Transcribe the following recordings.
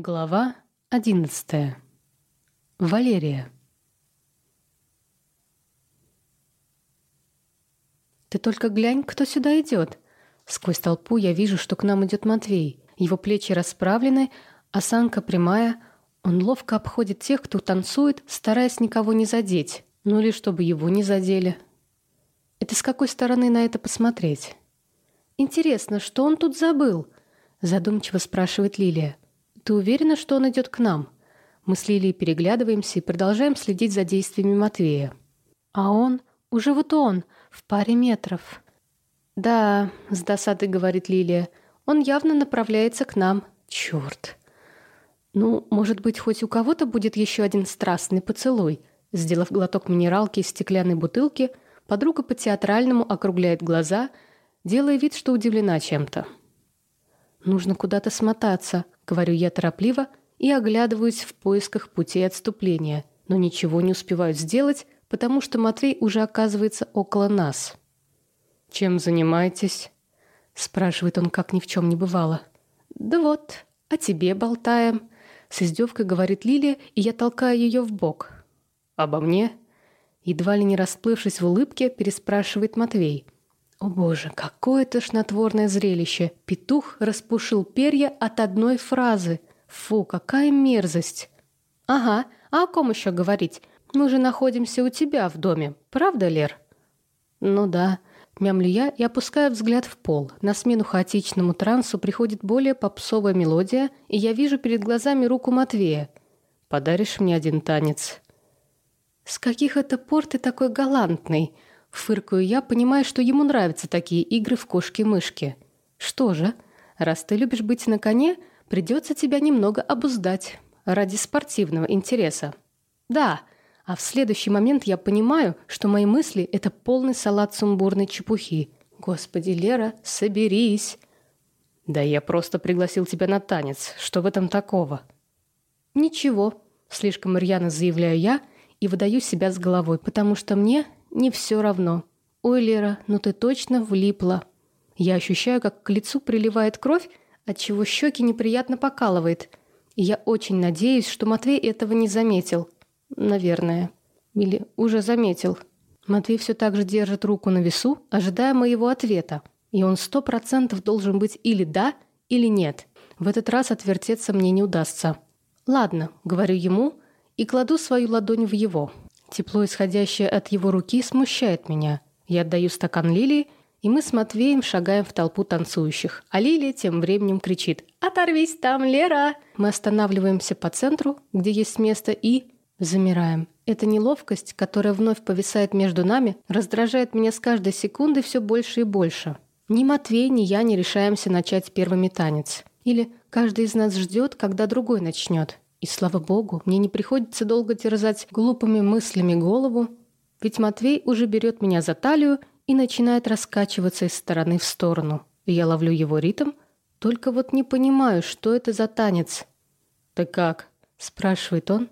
Глава одиннадцатая. Валерия. «Ты только глянь, кто сюда идет!» Сквозь толпу я вижу, что к нам идет Матвей. Его плечи расправлены, осанка прямая. Он ловко обходит тех, кто танцует, стараясь никого не задеть. Ну или чтобы его не задели. Это с какой стороны на это посмотреть? «Интересно, что он тут забыл?» Задумчиво спрашивает Лилия. «Ты уверена, что он идет к нам?» Мы с Лилией переглядываемся и продолжаем следить за действиями Матвея. А он, уже вот он, в паре метров. «Да», — с досадой говорит Лилия, — «он явно направляется к нам. Черт!» «Ну, может быть, хоть у кого-то будет еще один страстный поцелуй?» Сделав глоток минералки из стеклянной бутылки, подруга по-театральному округляет глаза, делая вид, что удивлена чем-то. «Нужно куда-то смотаться», — говорю я торопливо и оглядываюсь в поисках пути отступления, но ничего не успеваю сделать, потому что Матвей уже оказывается около нас. «Чем занимаетесь?» — спрашивает он, как ни в чем не бывало. «Да вот, о тебе болтаем», — с издевкой говорит Лилия, и я толкаю ее в бок. «Обо мне?» Едва ли не расплывшись в улыбке, переспрашивает Матвей — о боже, какое тошнотворное зрелище! Петух распушил перья от одной фразы. Фу, какая мерзость! Ага, а о ком еще говорить? Мы же находимся у тебя в доме, правда, Лер? Ну да, мямлю я и опускаю взгляд в пол. На смену хаотичному трансу приходит более попсовая мелодия, и я вижу перед глазами руку Матвея. «Подаришь мне один танец?» «С каких это пор ты такой галантный?» Фыркаю я, понимая, что ему нравятся такие игры в кошки-мышки. Что же, раз ты любишь быть на коне, придется тебя немного обуздать. Ради спортивного интереса. Да, а в следующий момент я понимаю, что мои мысли — это полный салат сумбурной чепухи. Господи, Лера, соберись. Да я просто пригласил тебя на танец. Что в этом такого? Ничего, слишком рьяно заявляю я и выдаю себя с головой, потому что мне не все равно. Ой, Лера, ну ты точно влипла. Я ощущаю, как к лицу приливает кровь, отчего щеки неприятно покалывает. И я очень надеюсь, что Матвей этого не заметил. Наверное. Или уже заметил. Матвей все так же держит руку на весу, ожидая моего ответа. И он сто процентов должен быть или да, или нет. В этот раз отвертеться мне не удастся. «Ладно», — говорю ему и кладу свою ладонь в его. Тепло, исходящее от его руки, смущает меня. Я отдаю стакан Лилии, и мы с Матвеем шагаем в толпу танцующих. А Лилия тем временем кричит «Оторвись там, Лера!». Мы останавливаемся по центру, где есть место, и замираем. Эта неловкость, которая вновь повисает между нами, раздражает меня с каждой секундой все больше и больше. Ни Матвей, ни я не решаемся начать первыми танец. Или каждый из нас ждет, когда другой начнет. И слава богу, мне не приходится долго терзать глупыми мыслями голову, ведь Матвей уже берет меня за талию и начинает раскачиваться из стороны в сторону. Я ловлю его ритм, только вот не понимаю, что это за танец. «Ты как?» – спрашивает он.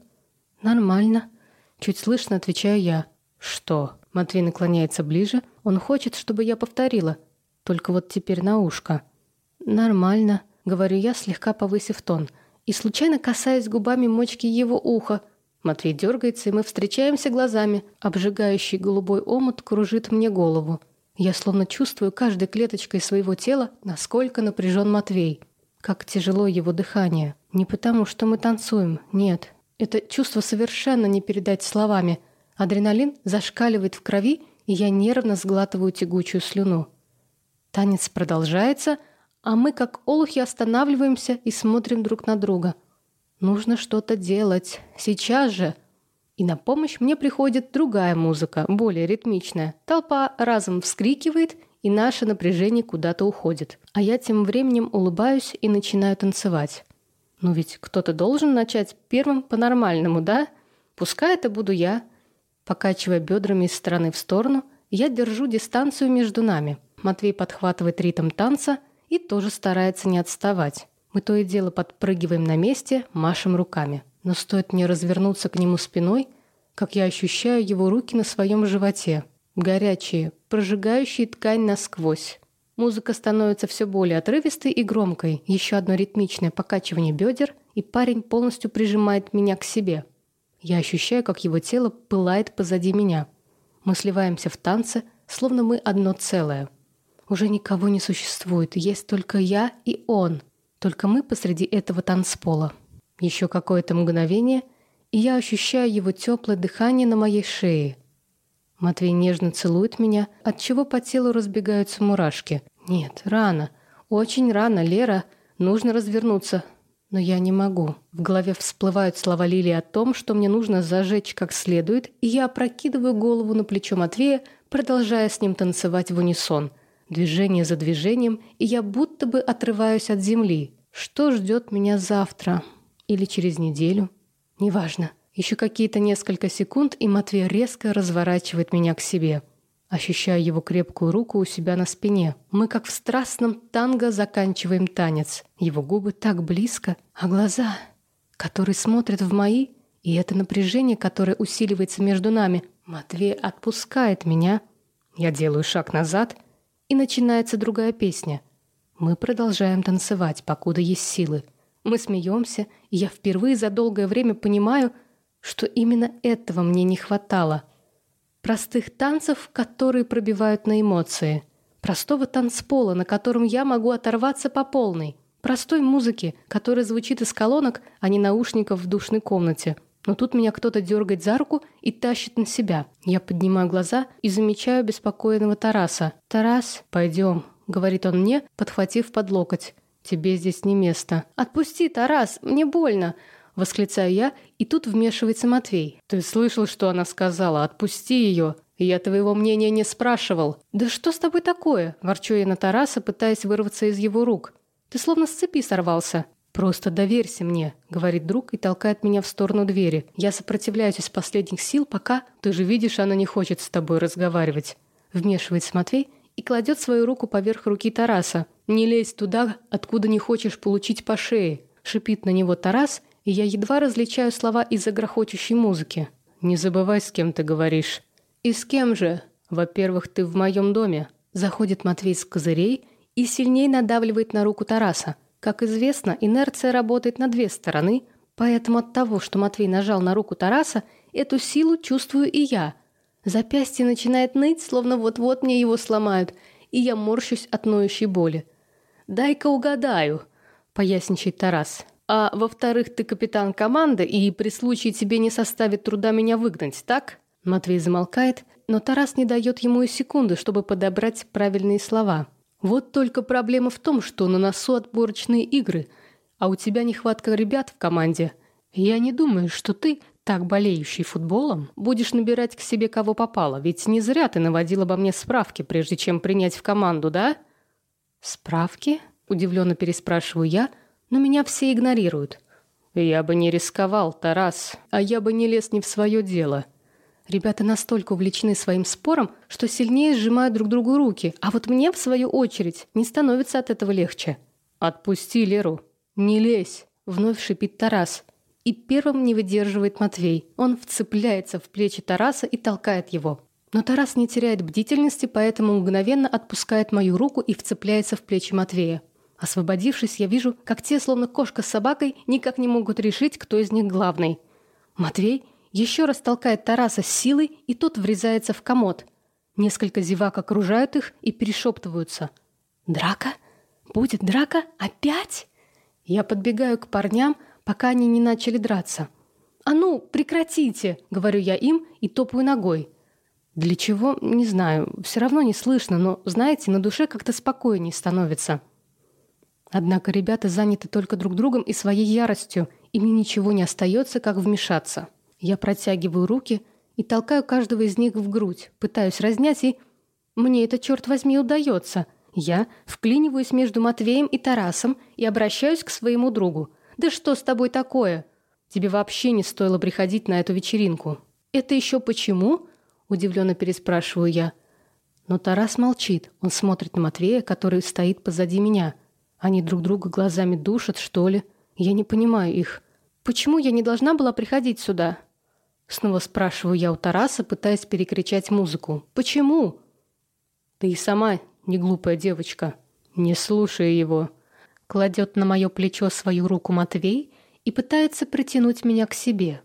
«Нормально». Чуть слышно отвечаю я. «Что?» Матвей наклоняется ближе. Он хочет, чтобы я повторила. Только вот теперь на ушко. «Нормально», — говорю я, слегка повысив тон – и случайно касаясь губами мочки его уха. Матвей дергается, и мы встречаемся глазами. Обжигающий голубой омут кружит мне голову. Я словно чувствую каждой клеточкой своего тела, насколько напряжен Матвей. Как тяжело его дыхание. Не потому, что мы танцуем, нет. Это чувство совершенно не передать словами. Адреналин зашкаливает в крови, и я нервно сглатываю тягучую слюну. Танец продолжается — а мы, как олухи, останавливаемся и смотрим друг на друга. Нужно что-то делать. Сейчас же. И на помощь мне приходит другая музыка, более ритмичная. Толпа разом вскрикивает, и наше напряжение куда-то уходит. А я тем временем улыбаюсь и начинаю танцевать. Ну ведь кто-то должен начать первым по-нормальному, да? Пускай это буду я. Покачивая бедрами из стороны в сторону, я держу дистанцию между нами. Матвей подхватывает ритм танца – и тоже старается не отставать. Мы то и дело подпрыгиваем на месте, машем руками. Но стоит мне развернуться к нему спиной, как я ощущаю его руки на своем животе. Горячие, прожигающие ткань насквозь. Музыка становится все более отрывистой и громкой. Еще одно ритмичное покачивание бедер, и парень полностью прижимает меня к себе. Я ощущаю, как его тело пылает позади меня. Мы сливаемся в танце, словно мы одно целое. Уже никого не существует, есть только я и он. Только мы посреди этого танцпола. Еще какое-то мгновение, и я ощущаю его теплое дыхание на моей шее – Матвей нежно целует меня, от чего по телу разбегаются мурашки. Нет, рано. Очень рано, Лера. Нужно развернуться. Но я не могу. В голове всплывают слова Лили о том, что мне нужно зажечь как следует, и я опрокидываю голову на плечо Матвея, продолжая с ним танцевать в унисон. Движение за движением, и я будто бы отрываюсь от земли. Что ждет меня завтра? Или через неделю? Неважно. Еще какие-то несколько секунд, и Матвей резко разворачивает меня к себе. Ощущаю его крепкую руку у себя на спине. Мы, как в страстном танго, заканчиваем танец. Его губы так близко, а глаза, которые смотрят в мои, и это напряжение, которое усиливается между нами. Матвей отпускает меня. Я делаю шаг назад, и начинается другая песня. Мы продолжаем танцевать, покуда есть силы. Мы смеемся, и я впервые за долгое время понимаю, что именно этого мне не хватало. Простых танцев, которые пробивают на эмоции. Простого танцпола, на котором я могу оторваться по полной. Простой музыки, которая звучит из колонок, а не наушников в душной комнате. Но тут меня кто-то дергает за руку и тащит на себя. Я поднимаю глаза и замечаю беспокойного Тараса. «Тарас, пойдем», — говорит он мне, подхватив под локоть. «Тебе здесь не место». «Отпусти, Тарас, мне больно. Восклицаю я, и тут вмешивается Матвей. «Ты слышал, что она сказала? Отпусти ее!» «Я твоего мнения не спрашивал». «Да что с тобой такое?» Ворчу я на Тараса, пытаясь вырваться из его рук. «Ты словно с цепи сорвался». «Просто доверься мне», — говорит друг и толкает меня в сторону двери. Я сопротивляюсь из последних сил, пока... Ты же видишь, она не хочет с тобой разговаривать. Вмешивается Матвей и кладет свою руку поверх руки Тараса. «Не лезь туда, откуда не хочешь получить по шее», — шипит на него Тарас и я едва различаю слова из-за грохочущей музыки. «Не забывай, с кем ты говоришь». «И с кем же?» «Во-первых, ты в моем доме». Заходит Матвей с козырей и сильнее надавливает на руку Тараса. Как известно, инерция работает на две стороны, поэтому от того, что Матвей нажал на руку Тараса, эту силу чувствую и я. Запястье начинает ныть, словно вот-вот мне его сломают, и я морщусь от ноющей боли. «Дай-ка угадаю», — поясничает Тарас. А во-вторых, ты капитан команды, и при случае тебе не составит труда меня выгнать, так?» Матвей замолкает, но Тарас не дает ему и секунды, чтобы подобрать правильные слова. «Вот только проблема в том, что на носу отборочные игры, а у тебя нехватка ребят в команде. Я не думаю, что ты, так болеющий футболом, будешь набирать к себе кого попало, ведь не зря ты наводил обо мне справки, прежде чем принять в команду, да?» «Справки?» – удивленно переспрашиваю я – но меня все игнорируют. Я бы не рисковал, Тарас, а я бы не лез не в свое дело. Ребята настолько увлечены своим спором, что сильнее сжимают друг другу руки, а вот мне, в свою очередь, не становится от этого легче. «Отпусти Леру, не лезь», — вновь шипит Тарас. И первым не выдерживает Матвей. Он вцепляется в плечи Тараса и толкает его. Но Тарас не теряет бдительности, поэтому мгновенно отпускает мою руку и вцепляется в плечи Матвея. Освободившись, я вижу, как те, словно кошка с собакой, никак не могут решить, кто из них главный. Матвей еще раз толкает Тараса с силой, и тот врезается в комод. Несколько зевак окружают их и перешептываются. «Драка? Будет драка? Опять?» Я подбегаю к парням, пока они не начали драться. «А ну, прекратите!» — говорю я им и топаю ногой. Для чего? Не знаю. Все равно не слышно, но, знаете, на душе как-то спокойнее становится. Однако ребята заняты только друг другом и своей яростью, и мне ничего не остается, как вмешаться. Я протягиваю руки и толкаю каждого из них в грудь, пытаюсь разнять, и... Мне это, черт возьми, удается. Я вклиниваюсь между Матвеем и Тарасом и обращаюсь к своему другу. «Да что с тобой такое? Тебе вообще не стоило приходить на эту вечеринку». «Это еще почему?» – удивленно переспрашиваю я. Но Тарас молчит. Он смотрит на Матвея, который стоит позади меня – они друг друга глазами душат, что ли? Я не понимаю их. Почему я не должна была приходить сюда? Снова спрашиваю я у Тараса, пытаясь перекричать музыку. Почему? Ты и сама неглупая девочка. Не слушай его. Кладет на мое плечо свою руку Матвей и пытается притянуть меня к себе.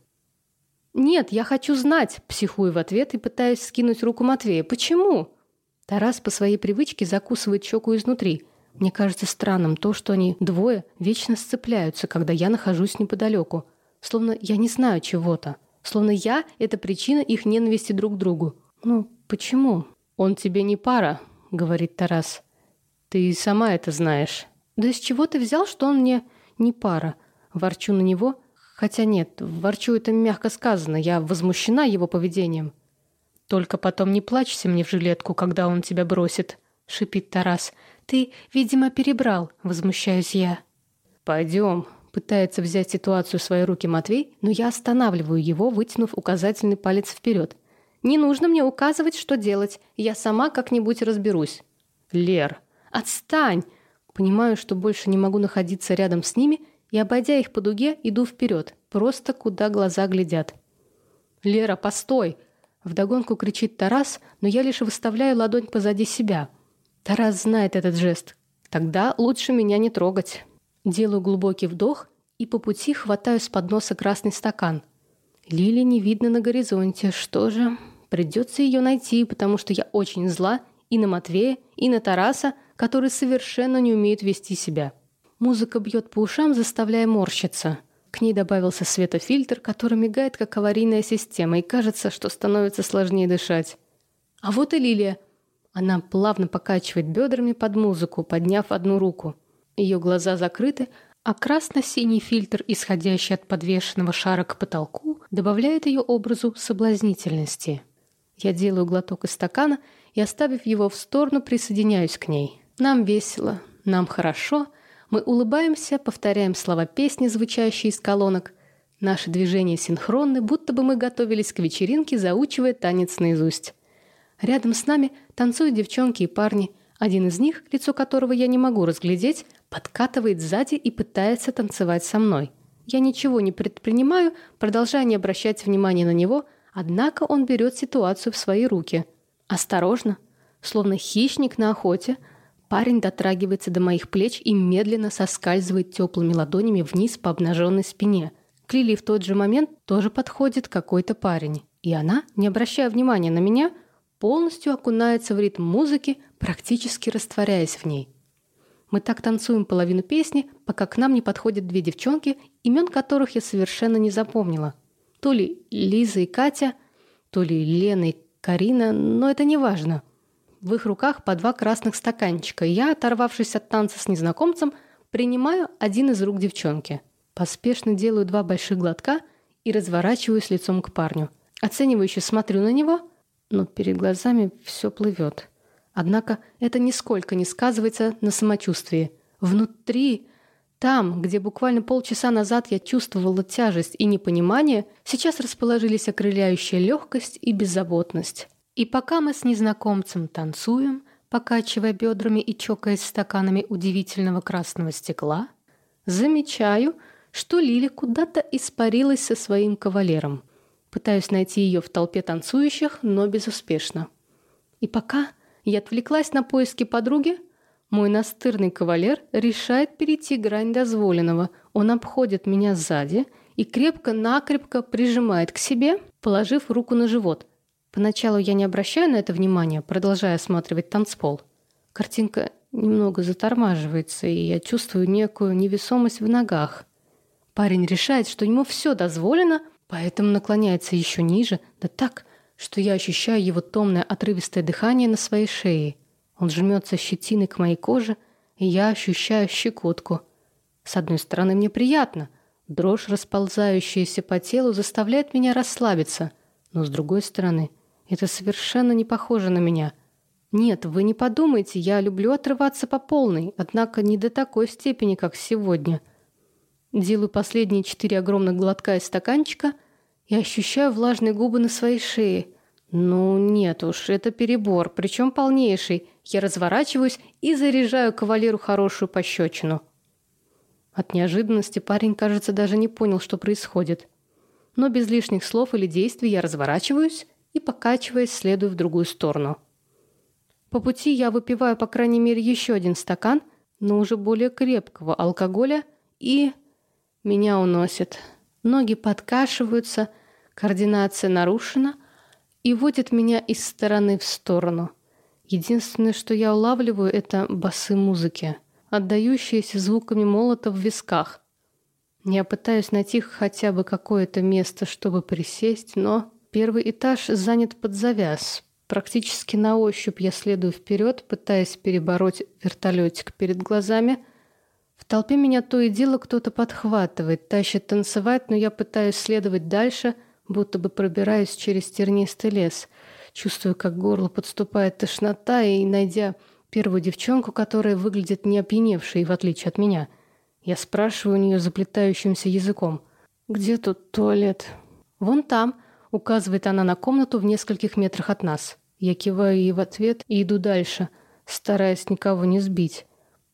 «Нет, я хочу знать», — психую в ответ и пытаюсь скинуть руку Матвея. «Почему?» Тарас по своей привычке закусывает щеку изнутри. Мне кажется странным то, что они двое вечно сцепляются, когда я нахожусь неподалеку. Словно я не знаю чего-то. Словно я — это причина их ненависти друг к другу. Ну, почему? «Он тебе не пара», — говорит Тарас. «Ты сама это знаешь». «Да из чего ты взял, что он мне не пара?» Ворчу на него, хотя нет, ворчу это мягко сказано, я возмущена его поведением. «Только потом не плачься мне в жилетку, когда он тебя бросит», — шипит Тарас. «Ты, видимо, перебрал», — возмущаюсь я. «Пойдем», — пытается взять ситуацию в свои руки Матвей, но я останавливаю его, вытянув указательный палец вперед. «Не нужно мне указывать, что делать. Я сама как-нибудь разберусь». «Лер, отстань!» Понимаю, что больше не могу находиться рядом с ними, и, обойдя их по дуге, иду вперед, просто куда глаза глядят. «Лера, постой!» Вдогонку кричит Тарас, но я лишь выставляю ладонь позади себя. Тарас знает этот жест. Тогда лучше меня не трогать. Делаю глубокий вдох и по пути хватаю с подноса красный стакан. Лили не видно на горизонте. Что же? Придется ее найти, потому что я очень зла и на Матвея, и на Тараса, который совершенно не умеет вести себя. Музыка бьет по ушам, заставляя морщиться. К ней добавился светофильтр, который мигает, как аварийная система, и кажется, что становится сложнее дышать. А вот и Лилия. Она плавно покачивает бедрами под музыку, подняв одну руку. Ее глаза закрыты, а красно-синий фильтр, исходящий от подвешенного шара к потолку, добавляет ее образу соблазнительности. Я делаю глоток из стакана и, оставив его в сторону, присоединяюсь к ней. Нам весело, нам хорошо. Мы улыбаемся, повторяем слова песни, звучащие из колонок. Наши движения синхронны, будто бы мы готовились к вечеринке, заучивая танец наизусть. Рядом с нами танцуют девчонки и парни. Один из них, лицо которого я не могу разглядеть, подкатывает сзади и пытается танцевать со мной. Я ничего не предпринимаю, продолжая не обращать внимания на него, однако он берет ситуацию в свои руки. Осторожно, словно хищник на охоте, Парень дотрагивается до моих плеч и медленно соскальзывает теплыми ладонями вниз по обнаженной спине. К Лили в тот же момент тоже подходит какой-то парень. И она, не обращая внимания на меня, полностью окунается в ритм музыки, практически растворяясь в ней. Мы так танцуем половину песни, пока к нам не подходят две девчонки, имен которых я совершенно не запомнила. То ли Лиза и Катя, то ли Лена и Карина, но это не важно. В их руках по два красных стаканчика. Я, оторвавшись от танца с незнакомцем, принимаю один из рук девчонки. Поспешно делаю два больших глотка и разворачиваюсь лицом к парню. Оценивающе смотрю на него, но перед глазами все плывет. Однако это нисколько не сказывается на самочувствии. Внутри, там, где буквально полчаса назад я чувствовала тяжесть и непонимание, сейчас расположились окрыляющая легкость и беззаботность. И пока мы с незнакомцем танцуем, покачивая бедрами и чокаясь стаканами удивительного красного стекла, замечаю, что Лили куда-то испарилась со своим кавалером. Пытаюсь найти ее в толпе танцующих, но безуспешно. И пока я отвлеклась на поиски подруги, мой настырный кавалер решает перейти грань дозволенного. Он обходит меня сзади и крепко-накрепко прижимает к себе, положив руку на живот, Поначалу я не обращаю на это внимания, продолжая осматривать танцпол. Картинка немного затормаживается, и я чувствую некую невесомость в ногах. Парень решает, что ему все дозволено, поэтому наклоняется еще ниже, да так, что я ощущаю его томное отрывистое дыхание на своей шее. Он жмется щетиной к моей коже, и я ощущаю щекотку. С одной стороны, мне приятно. Дрожь, расползающаяся по телу, заставляет меня расслабиться. Но с другой стороны, это совершенно не похоже на меня. Нет, вы не подумайте, я люблю отрываться по полной, однако не до такой степени, как сегодня. Делаю последние четыре огромных глотка из стаканчика и ощущаю влажные губы на своей шее. Ну нет уж, это перебор, причем полнейший. Я разворачиваюсь и заряжаю кавалеру хорошую пощечину. От неожиданности парень, кажется, даже не понял, что происходит. Но без лишних слов или действий я разворачиваюсь и, покачиваясь, следую в другую сторону. По пути я выпиваю, по крайней мере, еще один стакан, но уже более крепкого алкоголя, и меня уносит. Ноги подкашиваются, координация нарушена и водит меня из стороны в сторону. Единственное, что я улавливаю, это басы музыки, отдающиеся звуками молота в висках. Я пытаюсь найти хотя бы какое-то место, чтобы присесть, но первый этаж занят под завяз. Практически на ощупь я следую вперед, пытаясь перебороть вертолетик перед глазами. В толпе меня то и дело кто-то подхватывает, тащит танцевать, но я пытаюсь следовать дальше, будто бы пробираюсь через тернистый лес. Чувствую, как горло подступает тошнота, и, найдя первую девчонку, которая выглядит не опьяневшей, в отличие от меня – я спрашиваю у нее заплетающимся языком. «Где тут туалет?» «Вон там», — указывает она на комнату в нескольких метрах от нас. Я киваю ей в ответ и иду дальше, стараясь никого не сбить.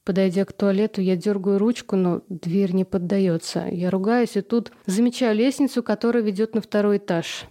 Подойдя к туалету, я дергаю ручку, но дверь не поддается. Я ругаюсь и тут замечаю лестницу, которая ведет на второй этаж.